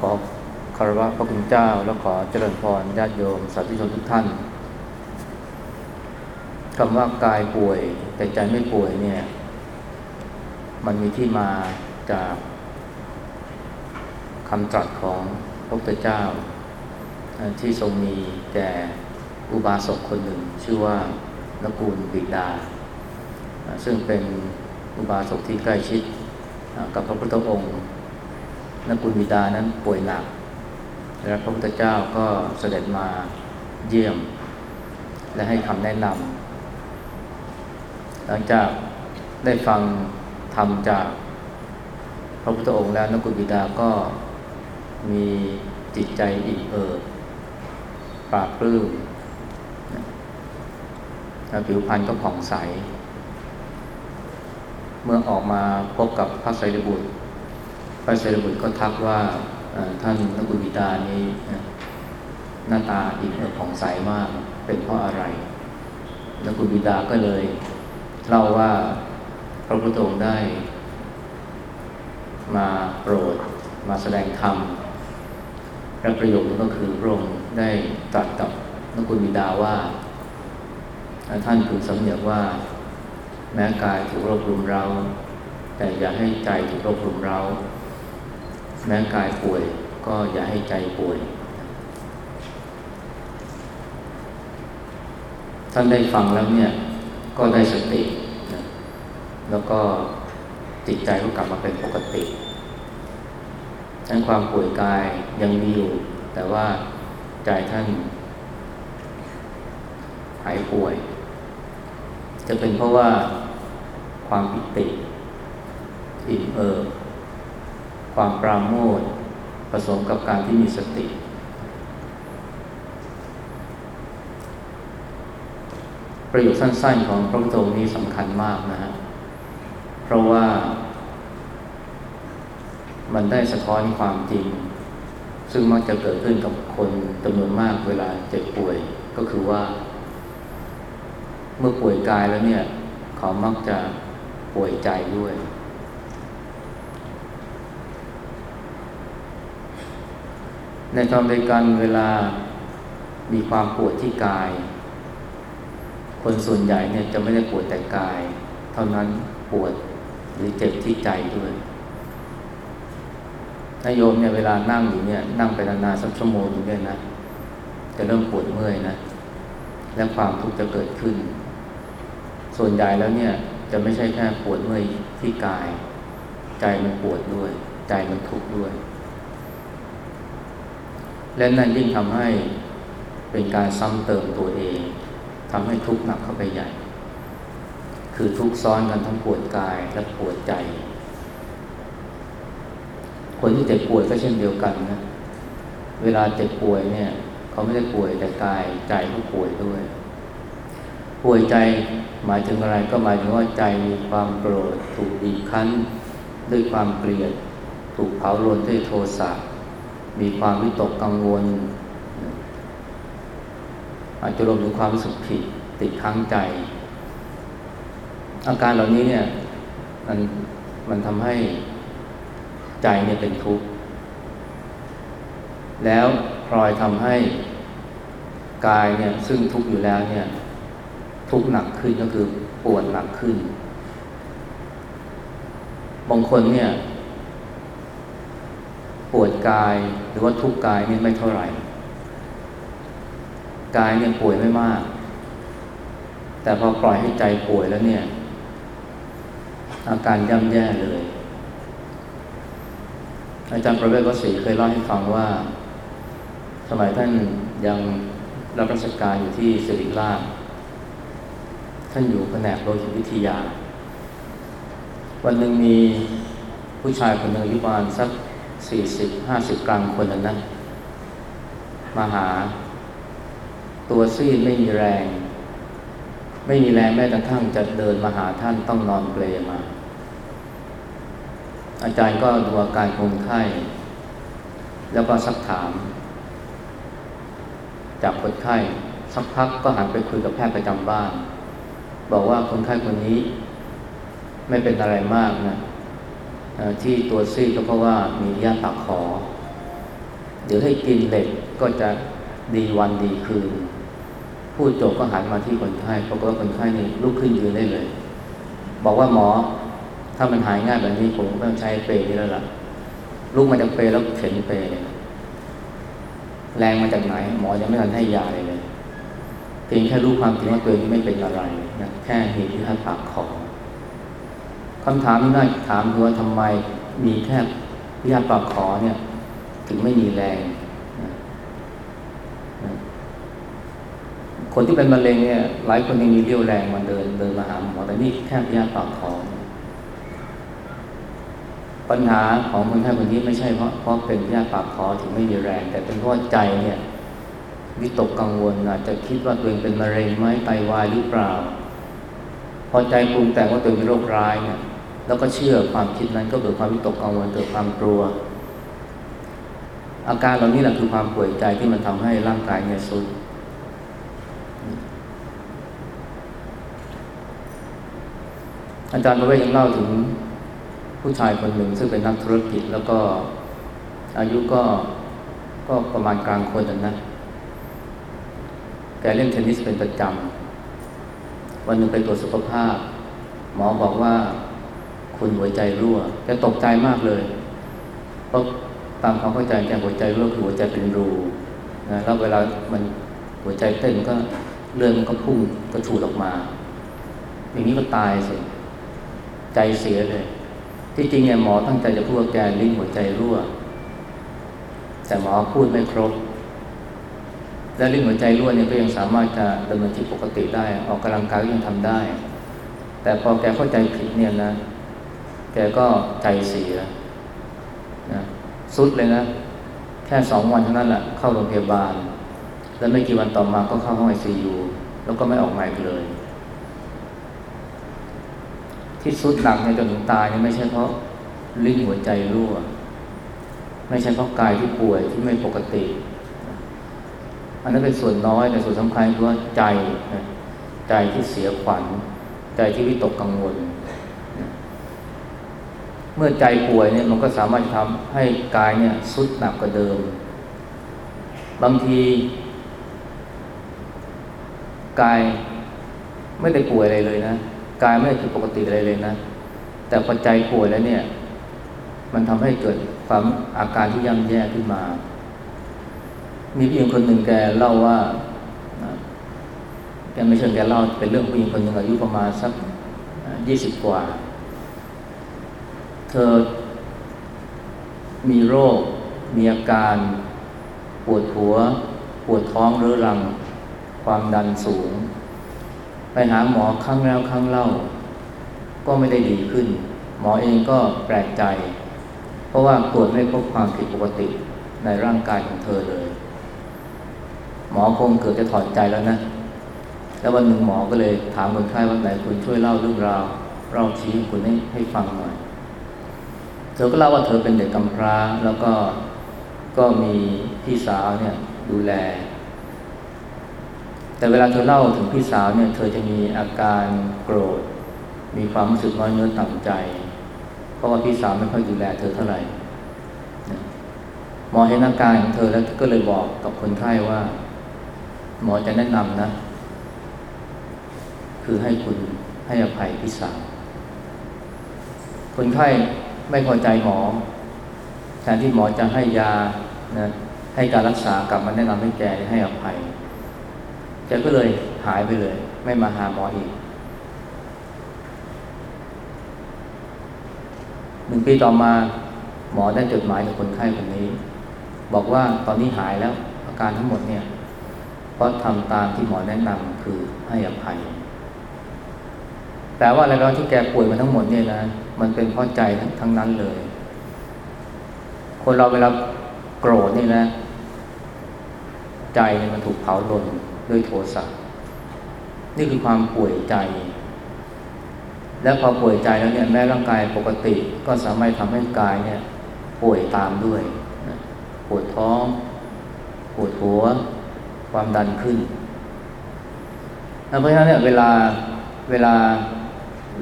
ขอคารวะพระคุณเจ้า และขอเจริญพรญาติโยมสาธุชนทุกท่านคำว่ากายป่วยแต่ใจไม่ป่วยเนี่ย มันมีที่มาจากคำตรัสของพระพุทธเจ้า ที่ทรงมีแก่อุบาสกคนหนึ่ง ชื่อว่านกูลบิดา ซึ่งเป็นอุบาสกที่ใกล้ชิดกับพระพุทธองค์ นกุลบิดานั้นป่วยหนัก และพระพุทธเจ้าก็เสด็จมาเยี่ยม และให้คำแนะนำหลังจากได้ฟังธรรมจากพระพุทธองค์แล้วนกุลบิดาก็มีจิตใจอิ่มเอิบปราบปลื้มผิวพรรณก็ผ่องใส เมื่อออกมาพบกับพระไตรบุตร พระเสรีบุตรก็ทักว่าท่านนักบุญบิดานี้หน้าตาอิ่มเอิบผ่องใสมากเป็นเพราะอะไรนักบุญบิดาก็เลยเล่าว่าพระพุทธองค์ได้ มาโปรดมาแสดงธรรมและประโยคนั้นก็คือพระองค์ได้ตรัสกับนักบุญบิดาว่า ท่านคือสำเนียกว่า แม้กายถูกรบรุมเรา แต่อย่าให้ใจถูกรบรุมเรา แม้กายป่วยก็อย่าให้ใจป่วย ท่านได้ฟังแล้วเนี่ย ก็ได้สตินะแล้วก็จิตใจก็กลับมาเป็นปกติทั้นความป่วยกายยังมีอยู่ แต่ว่าใจท่านหายป่วย จะเป็นเพราะว่าความปิติอิ่มเอิบ ความปราโมทผสมกับการที่มีสติ ประโยคสั้น ๆ ของพระพุทธองค์นี้สำคัญมากนะฮะเพราะว่า มันได้สะท้อนความจริง ซึ่งมักจะเกิดขึ้นกับคนจำนวนมากเวลาเจ็บป่วย ก็คือว่า เมื่อป่วยกายแล้วเนี่ย เขามักจะป่วยใจด้วย ในตอนเดียวกันเวลามีความปวดที่กาย คนส่วนใหญ่เนี่ยจะไม่ได้ปวดแต่กาย เท่านั้นปวดหรือเจ็บที่ใจด้วยนายโยมเนี่ยเวลานั่งอยู่เนี่ยนั่งไปนานๆสักชั่วโมงนึงเนี่ยนะจะเริ่มปวดเมื่อยนะและความทุกข์จะเกิดขึ้น ส่วนใหญ่แล้วเนี่ยจะไม่ใช่แค่ปวดเมื่อยที่กาย ใจมันปวดด้วย ใจมันทุกข์ด้วย และนั่นยิ่งทำให้เป็นการซ้ำเติมตัวเองทำให้ทุกข์หนักเข้าไปใหญ่ คือทุกข์ซ้อนกันทั้งปวดกายและปวดใจ คนที่เจ็บป่วยก็เช่นเดียวกันนะเวลาเจ็บป่วยเนี่ยเขาไม่ได้ป่วยแต่กายใจก็ป่วยด้วย ป่วยใจหมายถึงอะไรก็หมายถึงว่าใจมีความโกรธถูกบีบคั้น ด้วยความเกลียด ถูกเผาลนด้วยโทสะ มีความวิตกกังวล อาจจะรวมถึงความรู้สึกผิดติดค้างใจ อาการเหล่านี้เนี่ยมันมันทำให้ใจเนี่ยเป็นทุกข์ แล้วพลอยทำให้กายเนี่ยซึ่งทุกข์อยู่แล้วเนี่ยทุกข์หนักขึ้นก็คือปวดหนักขึ้น บางคนเนี่ย วดกายหรือว่าทุกกายนี่ไม่เท่าไหร่ กายเนี่ยป่วยไม่มาก แต่พอปล่อยให้ใจป่วยแล้วเนี่ย อาการย่ำแย่เลย อาจารย์ประเวศวสีเคยเล่าให้ฟังว่า สมัยท่านยังรับราชการอยู่ที่สิริราชท่านอยู่แผนกโลหิตวิทยา วันหนึ่งมีผู้ชายคนหนึ่งอายุประมาณสัก สี่สิบห้าสิบกรัมคนนั้นนะมาหา ตัวซีดไม่มีแรง ไม่มีแรงแม้กระทั่งจะเดินมาหาท่านต้องนอนเปลมา อาจารย์ก็ดูอาการคนไข้แล้วก็สักถาม จากคนไข้สักพักก็หันไปคุยกับแพทย์ประจำบ้าน บอกว่าคนไข้คนนี้ ไม่เป็นอะไรมากนะ ที่ตัวซีก็เพราะว่ามีญาติปากขอ เดี๋ยวให้กินเหล็กก็จะดีวันดีคืน พูดจบก็หันมาที่คนไข้ปรากฏว่าคนไข้นี่ลุกขึ้นยืนได้เลย บอกว่าหมอ ถ้ามันหายง่ายแบบนี้ผมต้องใช้เปรย์นี่แล้วล่ะลุกมาจากเปรย์แล้วเข็นเปรย์แรงมาจากไหน หมอยังไม่ทันให้ยาเลยเลยเพียงแค่รู้ความจริงว่าตัวเองไม่เป็นอะไรนะแค่เหตุที่หัดปากคอ คำถามที่น่าถามคือว่าทำไมมีแค่พิยาปากคอเนี่ยถึงไม่มีแรงคนที่เป็นมะเร็งเนี่ยหลายคนยังมีเรี่ยวแรงมาเดินเดินมาหาหมอแต่นี่แค่พิยาปากคอปัญหาของคนไข้คนนี้ไม่ใช่เพราะเพราะเป็นพิยาปากคอถึงไม่มีแรง แต่เป็นเพราะใจเนี่ยวิตกกังวลอาจจะคิดว่าตัวเองเป็นมะเร็งไหมไตวายหรือเปล่า พอใจปรุงแต่งว่าตัวเองเป็นโรคร้ายเนี่ย แล้วก็เชื่อความคิดนั้นก็เกิดความวิตกกังวลเกิดความกลัว อาการเหล่านี้แหละคือความป่วยใจที่มันทำให้ร่างกายเนี่ยสุดอาจารย์ประเวศยังเล่าถึงผู้ชายคนหนึ่ง ซึ่งเป็นนักธุรกิจแล้วก็อายุก็ก็ประมาณกลางคนนะแกเล่นเทนนิสเป็นประจำวันหนึ่งไปตรวจสุขภาพ หมอบอกว่า คุณหัวใจรั่วแกตกใจมากเลยเพราะตามความเข้าใจแกหัวใจรั่วคือหัวใจเป็นรูนะแล้วเวลามันหัวใจเต้นก็เลือดมันก็พุ่งก็ฉูดออกมา อย่างนี้ก็ตายสิใจเสียเลย ที่จริงเนี่ยหมอตั้งใจจะพูดว่าแกลิ้นหัวใจรั่ว แต่หมอพูดไม่ครบ และลิ้นหัวใจรั่วเนี่ยก็ยังสามารถจะดำเนินชีวิตปกติได้ ออกกำลังกายก็ยังทำได้ แต่พอแกเข้าใจผิดเนี่ยนะ แกก็ใจเสียนะสุดเลยนะ แค่สองวันเท่านั้นแหละเข้าโรงพยาบาล แล้วไม่กี่วันต่อมาก็เข้าห้องไอซียูแล้วก็ไม่ออกมาอีกเลย ที่สุดหนักในจนถึงตายนี่ไม่ใช่เพราะลิ้นหัวใจรั่ว ไม่ใช่เพราะกายที่ป่วยที่ไม่ปกติ อันนั้นเป็นส่วนน้อยแต่ส่วนสำคัญคือว่าใจ ใจที่เสียขวัญ ใจที่วิตกกังวล เมื่อใจป่วยเนี่ยมันก็สามารถทำให้กายเนี่ยสุดหนักกว่าเดิม บางที กายไม่ได้ป่วยอะไรเลยนะ กายไม่ได้ผิดปกติอะไรเลยนะ แต่พอใจป่วยแล้วเนี่ย มันทำให้เกิดความอาการที่ย่ำแย่ขึ้นมา มีผู้หญิงคนหนึ่งแกเล่าว่าแกไม่เชิงแกเล่าเป็นเรื่องผู้หญิงคนหนึ่งอายุประมาณสักยี่สิบกว่า เธอ มีโรค มีอาการ ปวดหัว ปวดท้องเรื้อรัง ความดันสูง ไปหาหมอครั้งแล้วครั้งเล่า ก็ไม่ได้ดีขึ้น หมอเองก็แปลกใจ เพราะว่าตรวจไม่พบความผิดปกติในร่างกายของเธอเลย หมอคงเกิดจะถอดใจแล้วนะแล้ววันหนึ่งหมอก็เลยถามคนไข้ว่าไหนคุณช่วยเล่าเรื่องราวเล่าชี้คุณให้ให้ฟังหน่อย เธอก็เล่าว่าเธอเป็นเด็กกำพร้าแล้วก็ก็มีพี่สาวเนี่ยดูแล แต่เวลาเธอเล่าถึงพี่สาวเนี่ย เธอจะมีอาการโกรธ มีความรู้สึกน้อยเนื้อต่ำใจ เพราะว่าพี่สาวไม่ค่อยดูแลเธอเท่าไหร่หมอเห็นอาการของเธอแล้วก็เลยบอกกับคนไข้ว่า หมอจะแนะนำนะ คือให้คุณให้อภัยพี่สาวคนไข้ ไม่พอใจหมอ แทนที่หมอจะให้ยานะให้การรักษากลับมาแนะนำให้แกให้อภัยแกก็เลยหายไปเลย ไม่มาหาหมออีกหนึ่งปีต่อมาหมอได้จดหมายจากคนไข้คนนี้ บอกว่าตอนนี้หายแล้วอาการทั้งหมดเนี่ยเพราะทำตามที่หมอแนะนำคือให้อภัย แต่ว่าอะไรก็ที่แกป่วยมาทั้งหมดเนี่ยนะ มันเป็นเพราะใจทั้งนั้นเลย คนเราเวลาโกรธนี่นะ ใจมันถูกเผาลนด้วยโทสะนี่คือความป่วยใจ และพอป่วยใจแล้วเนี่ยแม้ร่างกายปกติก็สามารถทำให้กายเนี่ย ป่วยตามด้วยปวดท้องปวดหัว ความดันขึ้นเพราะฉะนั้นเนี่ยเวลาเวลา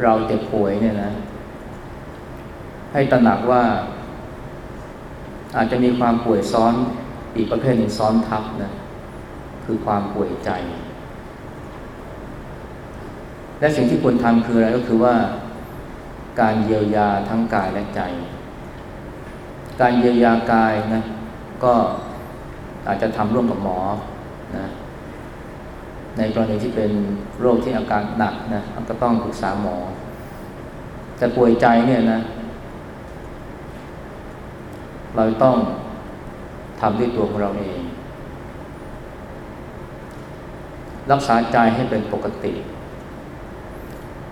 เราเจ็บป่วยเนี่ยนะ ให้ตระหนักว่า อาจจะมีความป่วยซ้อนอีกประเภทหนึ่งซ้อนทับนะ คือความป่วยใจ และสิ่งที่ควรทำคืออะไรก็คือว่าการเยียวยาทั้งกายและใจ การเยียวยากายนะก็อาจจะทำร่วมกับหมอนะ ในกรณีที่เป็นโรคที่อาการหนักนะก็ต้องปรึกษาหมอ แต่ป่วยใจเนี่ยนะ เราต้องทำด้วยตัวของเราเอง รักษาใจให้เป็นปกติ